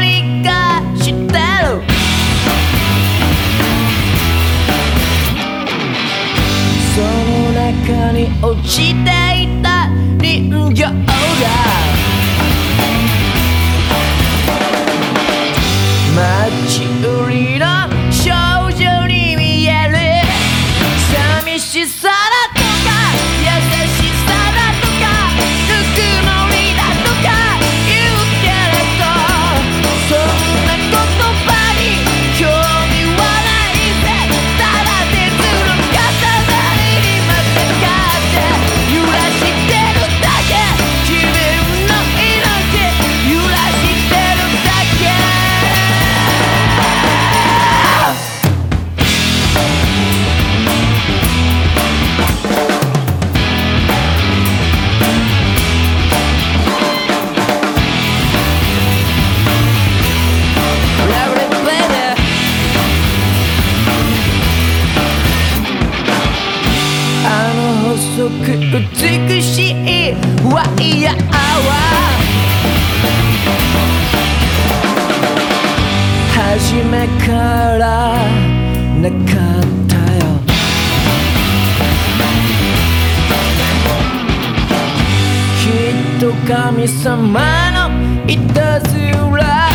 りてるその中に落ちていた人形が。ごく美しいワイヤーは初めからなかったよ。きっと神様のいたずら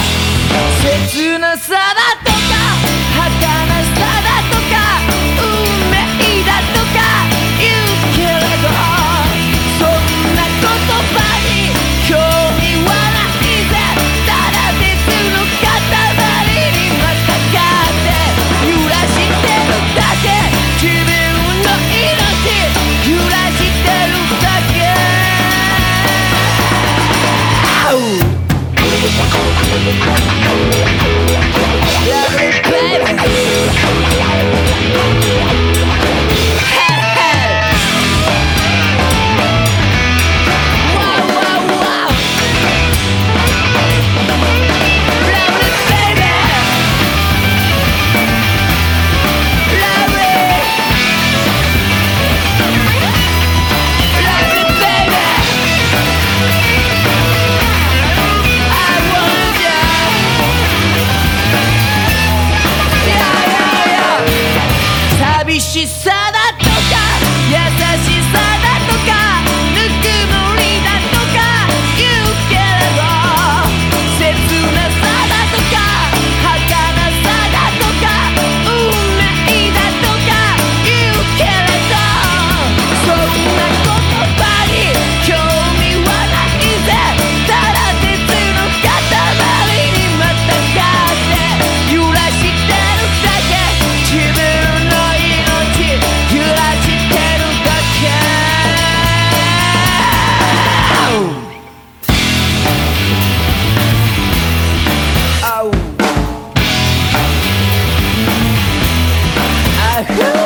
Love me, baby. she said 哎。